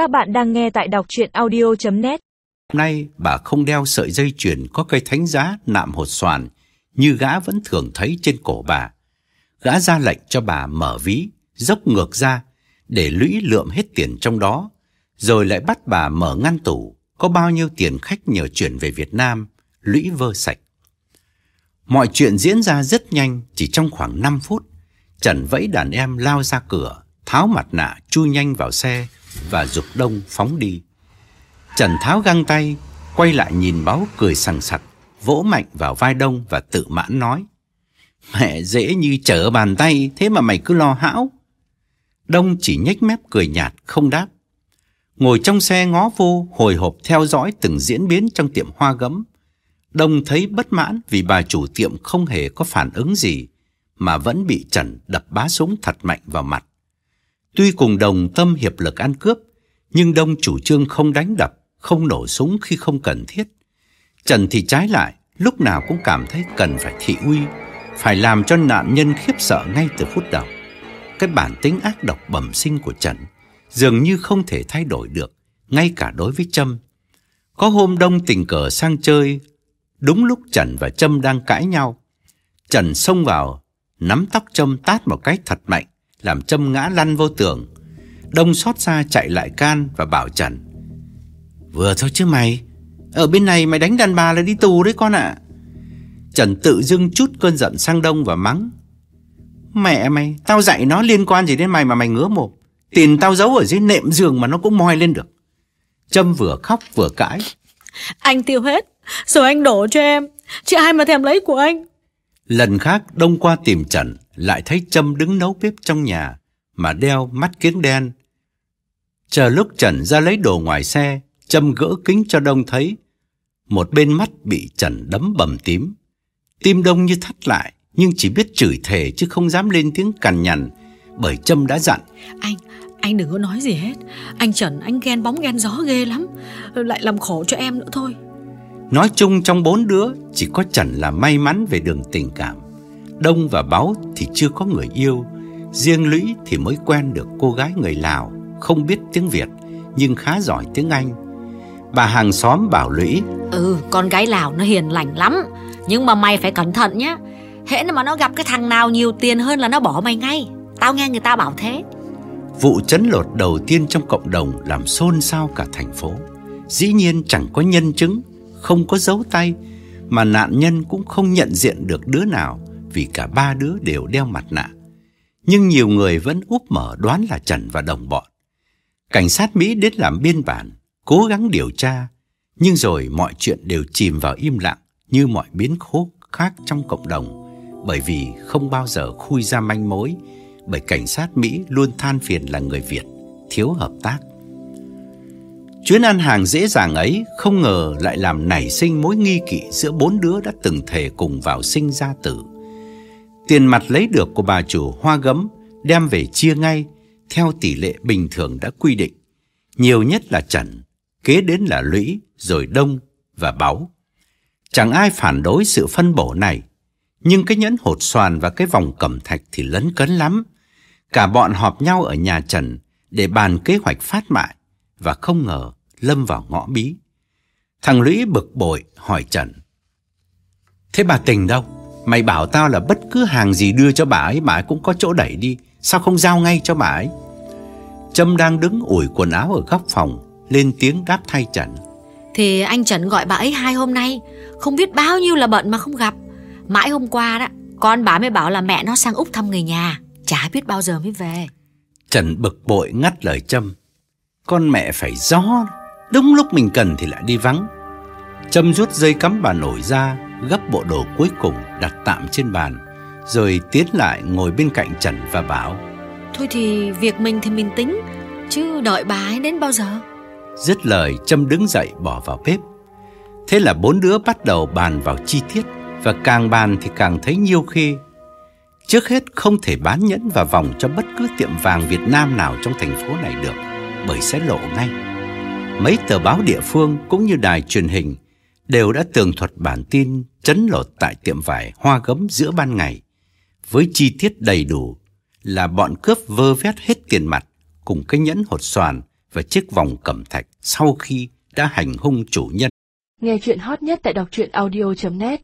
Các bạn đang nghe tại đọc chuyện audio.net Nay bà không đeo sợi dây chuyền có cây thánh giá nạm hột xoàn như gã vẫn thường thấy trên cổ bà. Gã ra lệnh cho bà mở ví, dốc ngược ra để lũy lượm hết tiền trong đó, rồi lại bắt bà mở ngăn tủ có bao nhiêu tiền khách nhờ chuyển về Việt Nam, lũy vơ sạch. Mọi chuyện diễn ra rất nhanh, chỉ trong khoảng 5 phút. Trần vẫy đàn em lao ra cửa, tháo mặt nạ chui nhanh vào xe và dục đông phóng đi. Trần tháo găng tay, quay lại nhìn báo cười sằng sặc, vỗ mạnh vào vai đông và tự mãn nói. Mẹ dễ như trở bàn tay, thế mà mày cứ lo hão. Đông chỉ nhếch mép cười nhạt, không đáp. Ngồi trong xe ngó vô, hồi hộp theo dõi từng diễn biến trong tiệm hoa gấm. Đông thấy bất mãn vì bà chủ tiệm không hề có phản ứng gì, mà vẫn bị Trần đập bá súng thật mạnh vào mặt. Tuy cùng đồng tâm hiệp lực ăn cướp, nhưng Đông chủ trương không đánh đập, không nổ súng khi không cần thiết. Trần thì trái lại, lúc nào cũng cảm thấy cần phải thị uy, phải làm cho nạn nhân khiếp sợ ngay từ phút đầu. Cái bản tính ác độc bẩm sinh của Trần dường như không thể thay đổi được, ngay cả đối với Trâm. Có hôm Đông tình cờ sang chơi, đúng lúc Trần và Trâm đang cãi nhau. Trần xông vào, nắm tóc Trâm tát một cái thật mạnh, làm Trâm ngã lăn vô tường. Đông xót xa chạy lại can và bảo Trần. Vừa thôi chứ mày, ở bên này mày đánh đàn bà là đi tù đấy con ạ. Trần tự dưng chút cơn giận sang Đông và mắng. Mẹ mày, tao dạy nó liên quan gì đến mày mà mày ngứa mồm. Tiền tao giấu ở dưới nệm giường mà nó cũng moi lên được. Trâm vừa khóc vừa cãi. Anh tiêu hết, rồi anh đổ cho em. Chị ai mà thèm lấy của anh. Lần khác Đông qua tìm Trần, lại thấy Trâm đứng nấu bếp trong nhà, mà đeo mắt kiếng đen. Chờ lúc Trần ra lấy đồ ngoài xe, Trâm gỡ kính cho Đông thấy. Một bên mắt bị Trần đấm bầm tím. Tim Đông như thắt lại, nhưng chỉ biết chửi thề chứ không dám lên tiếng cằn nhằn, bởi Trâm đã dặn. Anh, anh đừng có nói gì hết. Anh Trần, anh ghen bóng ghen gió ghê lắm. Lại làm khổ cho em nữa thôi. Nói chung trong bốn đứa, chỉ có Trần là may mắn về đường tình cảm. Đông và Báu thì chưa có người yêu, riêng Lũy thì mới quen được cô gái người Lào, không biết tiếng Việt nhưng khá giỏi tiếng Anh. Bà hàng xóm bảo Lũy Ừ, con gái Lào nó hiền lành lắm Nhưng mà mày phải cẩn thận nhé Hễ mà nó gặp cái thằng nào nhiều tiền hơn là nó bỏ mày ngay. Tao nghe người ta bảo thế. Vụ chấn lột đầu tiên trong cộng đồng làm xôn xao cả thành phố. Dĩ nhiên chẳng có nhân chứng, không có dấu tay Mà nạn nhân cũng không nhận diện được đứa nào vì cả ba đứa đều đeo mặt nạ. Nhưng nhiều người vẫn úp mở đoán là Trần và đồng bọn. Cảnh sát Mỹ đến làm biên bản, Cố gắng điều tra, Nhưng rồi mọi chuyện đều chìm vào im lặng Như mọi biến cố khác trong cộng đồng, Bởi vì không bao giờ khui ra manh mối, Bởi cảnh sát Mỹ luôn than phiền là người Việt, Thiếu hợp tác. Chuyến ăn hàng dễ dàng ấy không ngờ lại làm nảy sinh mối nghi kỵ giữa bốn đứa đã từng thề cùng vào sinh ra tử. Tiền mặt lấy được của bà chủ hoa gấm đem về chia ngay theo tỷ lệ bình thường đã quy định. Nhiều nhất là Trần, kế đến là Lũy, rồi Đông và Báu. Chẳng ai phản đối sự phân bổ này, nhưng cái nhẫn hột xoàn và cái vòng cẩm thạch thì lấn cấn lắm. Cả bọn họp nhau ở nhà Trần để bàn kế hoạch phát mại và không ngờ lâm vào ngõ bí. Thằng Lũy bực bội hỏi Trần. Thế bà Tình đâu? Mày bảo tao là bất cứ hàng gì đưa cho bà ấy bà ấy cũng có chỗ đẩy đi. Sao không giao ngay cho bà ấy? Trâm đang đứng ủi quần áo ở góc phòng lên tiếng đáp thay Trần. Thì anh Trần gọi bà ấy hai hôm nay Không biết bao nhiêu là bận mà không gặp Mãi hôm qua đó Con bà mới bảo là mẹ nó sang Úc thăm người nhà Chả biết bao giờ mới về Trần bực bội ngắt lời Trâm. Con mẹ phải gió, đúng lúc mình cần thì lại đi vắng. Trâm rút dây cắm bà nổi ra, gấp bộ đồ cuối cùng đặt tạm trên bàn, rồi tiến lại ngồi bên cạnh Trần và bảo. Thôi thì việc mình thì mình tính Chứ đợi bà ấy đến bao giờ Dứt lời Trâm đứng dậy bỏ vào bếp Thế là bốn đứa bắt đầu bàn vào chi tiết Và càng bàn thì càng thấy nhiêu khê Trước hết không thể bán nhẫn và vòng cho bất cứ tiệm vàng Việt Nam nào trong thành phố này được Bởi sẽ lộ ngay Mấy tờ báo địa phương cũng như đài truyền hình Đều đã tường thuật bản tin chấn lột tại tiệm vải hoa gấm giữa ban ngày, Với chi tiết đầy đủ là bọn cướp vơ vét hết tiền mặt Cùng cái nhẫn hột xoàn và chiếc vòng cẩm thạch sau khi đã hành hung chủ nhân. Nghe chuyện hot nhất tại đọc truyện audio.net